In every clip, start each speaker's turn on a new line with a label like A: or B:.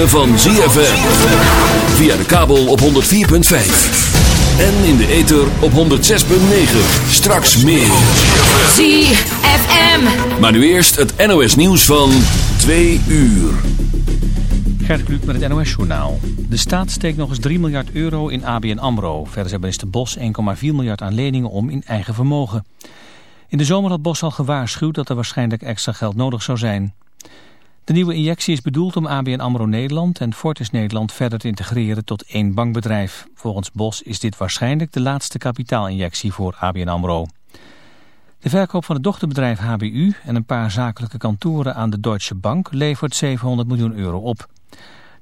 A: ritme van ZFM. Via de kabel op 104.5. En in de ether op 106.9. Straks meer.
B: ZFM.
A: Maar nu eerst het NOS nieuws van 2 uur.
C: Gert Kluk met het NOS Journaal. De staat steekt nog eens 3 miljard euro in ABN AMRO. Verder zet minister Bos 1,4 miljard aan leningen om in eigen vermogen. In de zomer had Bos al gewaarschuwd dat er waarschijnlijk extra geld nodig zou zijn. De nieuwe injectie is bedoeld om ABN AMRO Nederland en Fortis Nederland verder te integreren tot één bankbedrijf. Volgens Bos is dit waarschijnlijk de laatste kapitaalinjectie voor ABN AMRO. De verkoop van het dochterbedrijf HBU en een paar zakelijke kantoren aan de Deutsche Bank levert 700 miljoen euro op.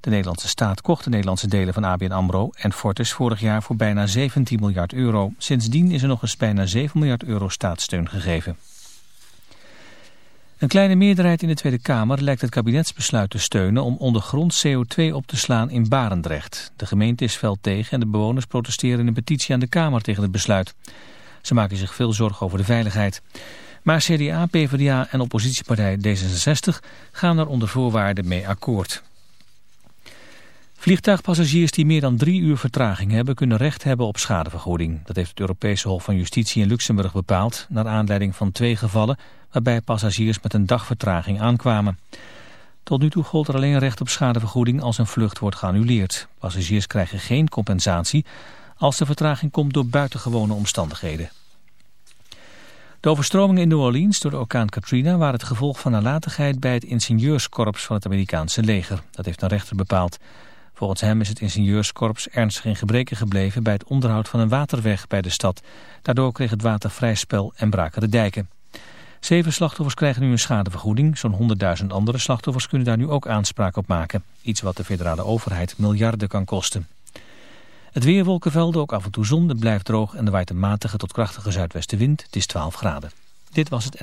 C: De Nederlandse staat kocht de Nederlandse delen van ABN AMRO en Fortis vorig jaar voor bijna 17 miljard euro. Sindsdien is er nog eens bijna 7 miljard euro staatssteun gegeven. Een kleine meerderheid in de Tweede Kamer lijkt het kabinetsbesluit te steunen om ondergrond CO2 op te slaan in Barendrecht. De gemeente is fel tegen en de bewoners protesteren in een petitie aan de Kamer tegen het besluit. Ze maken zich veel zorgen over de veiligheid. Maar CDA, PvdA en oppositiepartij D66 gaan er onder voorwaarden mee akkoord. Vliegtuigpassagiers die meer dan drie uur vertraging hebben... kunnen recht hebben op schadevergoeding. Dat heeft het Europese Hof van Justitie in Luxemburg bepaald... naar aanleiding van twee gevallen... waarbij passagiers met een dag vertraging aankwamen. Tot nu toe gold er alleen recht op schadevergoeding... als een vlucht wordt geannuleerd. Passagiers krijgen geen compensatie... als de vertraging komt door buitengewone omstandigheden. De overstromingen in New Orleans door de orkaan Katrina waren het gevolg van nalatigheid bij het ingenieurskorps van het Amerikaanse leger. Dat heeft een rechter bepaald. Volgens hem is het ingenieurskorps ernstig in gebreken gebleven bij het onderhoud van een waterweg bij de stad. Daardoor kreeg het water vrij spel en braken de dijken. Zeven slachtoffers krijgen nu een schadevergoeding. Zo'n 100.000 andere slachtoffers kunnen daar nu ook aanspraak op maken. Iets wat de federale overheid miljarden kan kosten. Het weer wolkenvelden, ook af en toe zon, het blijft droog en er waait een matige tot krachtige zuidwestenwind. Het is 12 graden. Dit was het...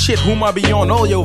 D: shit. Whom I be on all your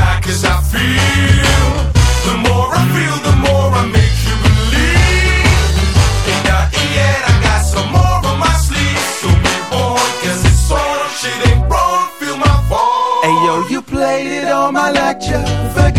E: cause I feel. The more I feel, the more I make you believe. I got some more on my sleeve. So shit ain't wrong, feel my.
D: Hey yo, you played it on my lecture.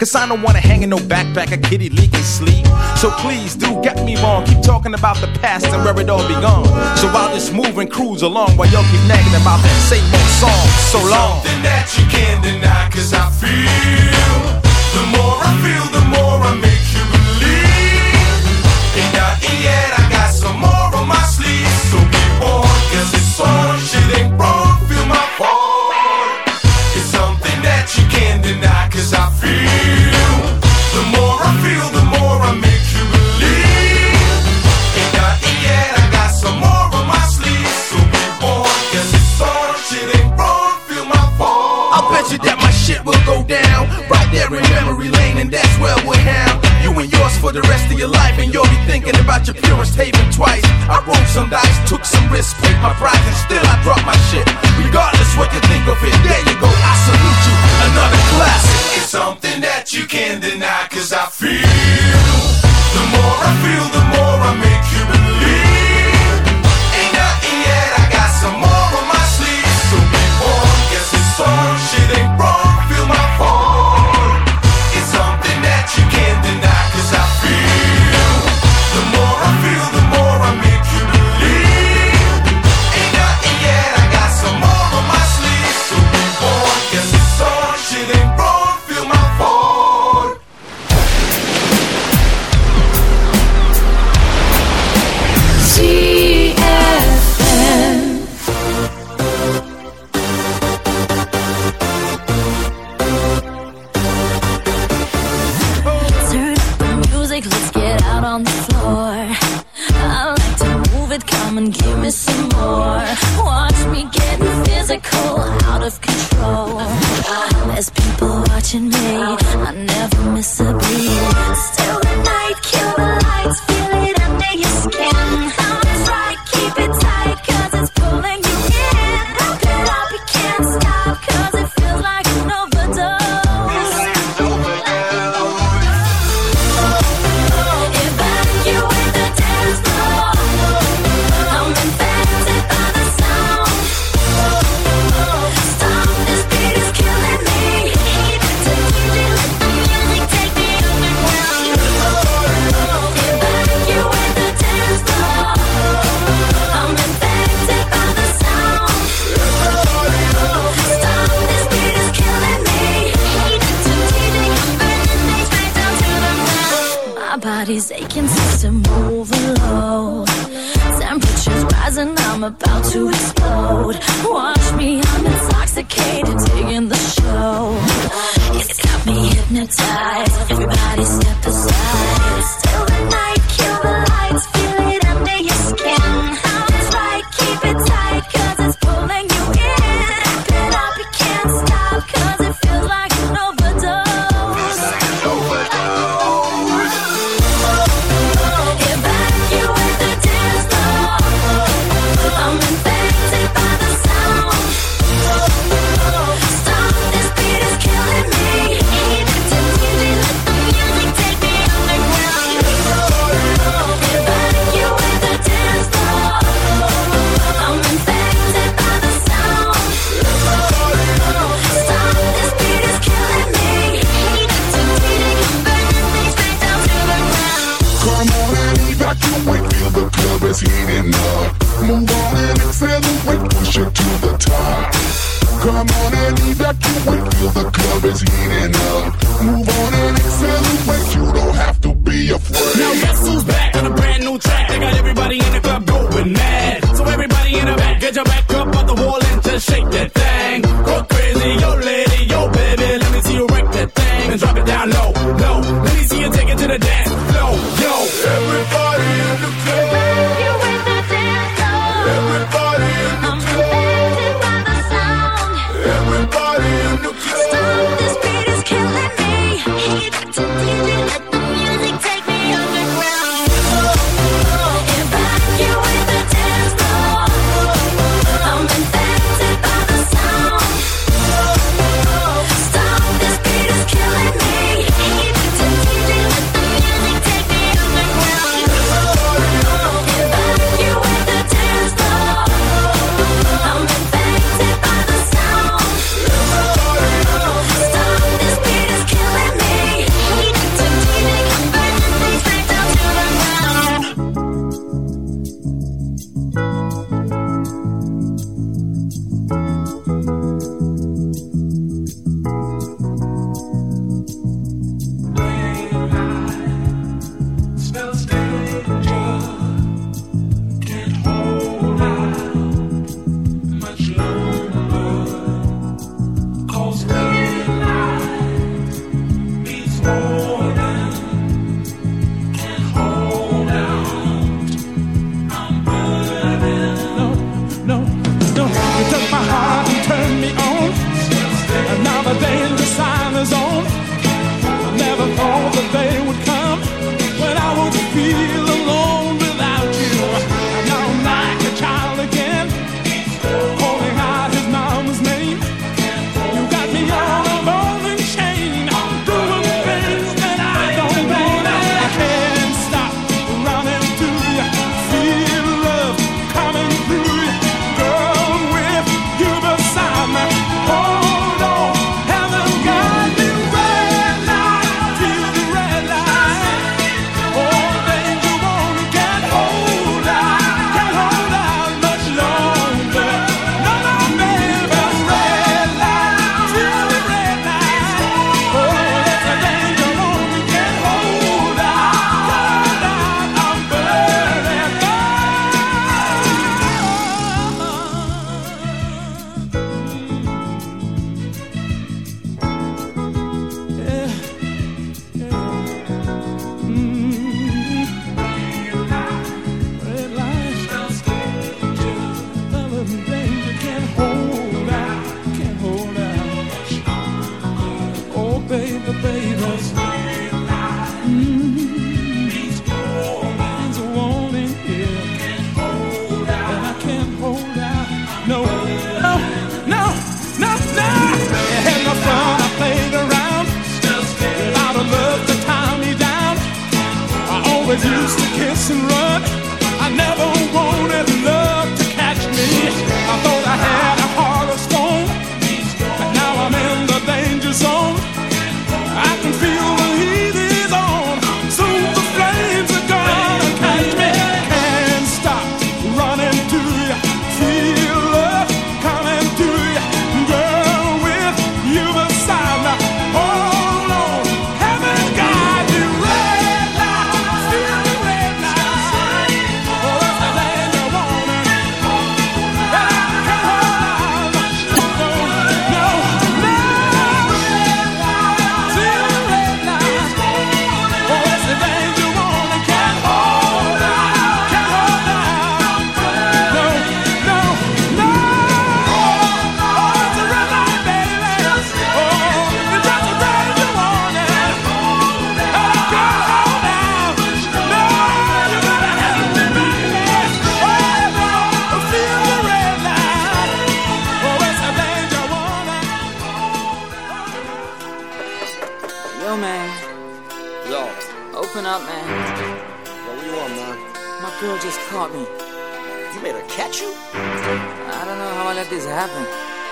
D: Cause I don't wanna hang in no backpack, a kitty leaking sleep. So please do get me wrong. Keep talking about the past and where it all begun. So I'll just move and cruise along while y'all keep nagging about that same old song. So long.
E: Something that you can't deny, cause I feel. The more I feel, the more I make you believe. Ain't nothing yet, I got some more on my sleeve. So be warned, cause it's on, shit
D: go down right there in memory lane, and that's where we'll have you and yours for the rest of your life. And you'll be thinking about your purest haven twice. I rolled some dice, took some risks, paid my price, and still I dropped my shit. Regardless what you think of it, there you go. I salute you, another classic.
E: It's something that you can't deny, cause I feel. The more I feel, the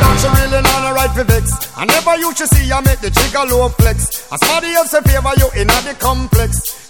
F: that she really not a right for vex. I never used to see her make the trigger low flex. As somebody else in favor you in the complex.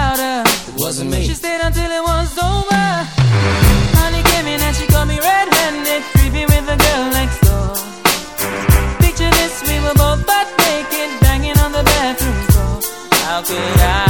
G: louder.
H: Wasn't me.
G: She stayed until it was over. Honey came in and she got me red-handed, creepy with the girl next door. Picture this, we were both butt naked, banging on the bathroom floor. How could I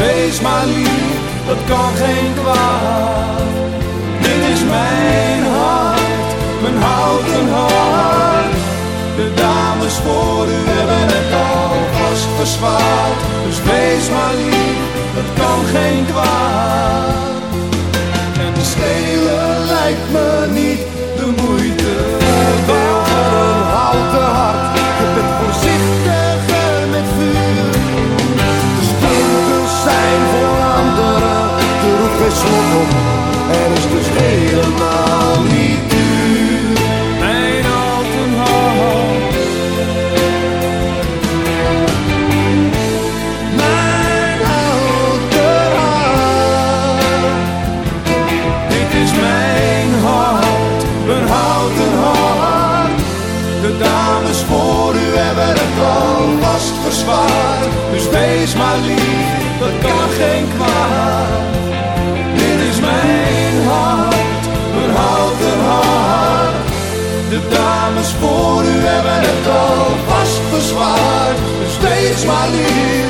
B: Wees maar lief, dat kan geen kwaad. Dit is mijn hart, mijn houten hart. De dames voor u hebben het al vast. Dus wees maar lief, dat kan geen kwaad. En de stelen lijkt me niet slot op. Er is dus helemaal
E: mesmo ali.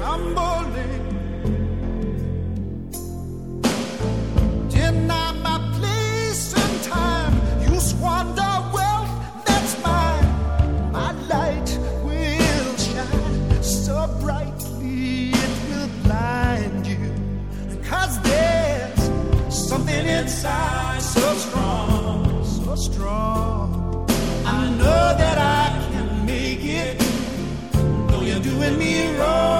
I: tumbling. Deny my place and time. You squander wealth that's mine. My light will shine so brightly it will blind you. Cause there's something inside so strong, so strong. I know that I can make it. Though you're doing me wrong,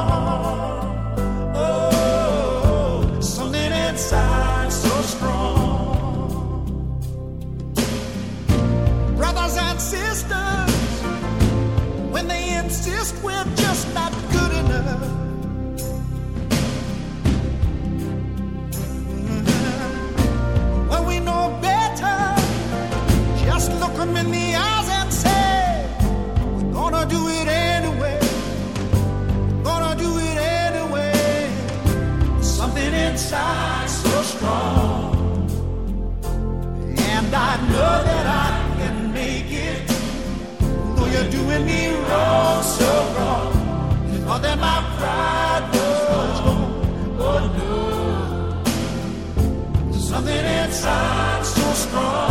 I: Inside so strong. And I know that I can make it. Though you're doing me wrong, so wrong. You thought that my pride was gone. Oh no. There's Something inside so strong.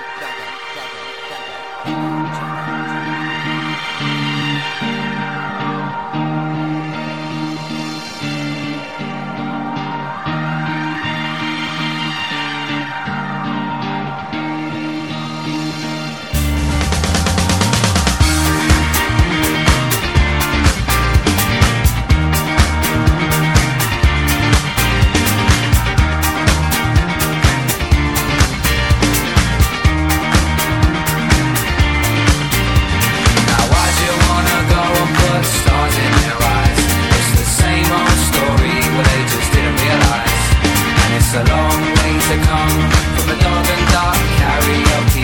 J: dark karaoke